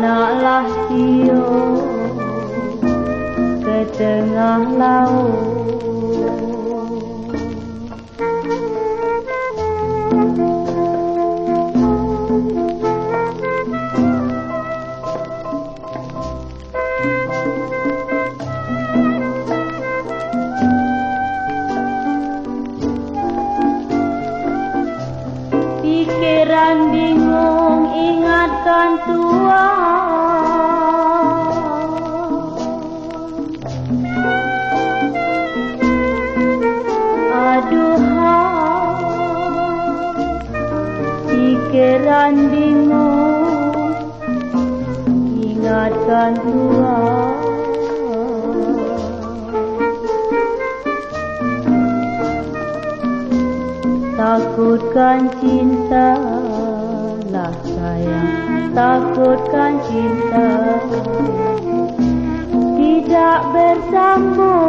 Anaklah Tio ke tengah laut. Pikiran bingung ingatkan Tuhan Pikiran bingung. Ingatkan Tuhan. Takutkan cinta lah sayang. Takutkan cinta. Tidak bersambung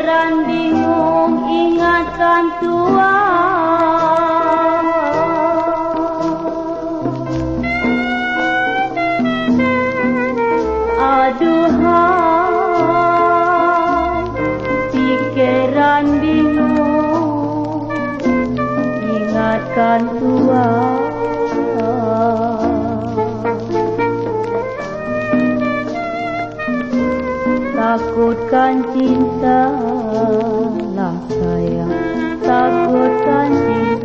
Pikiran bingung ingatkan Tuhan. Aduhai Pikiran bingung Ingatkan Tuhan Takutkan cinta lah sayang. Takutkan cinta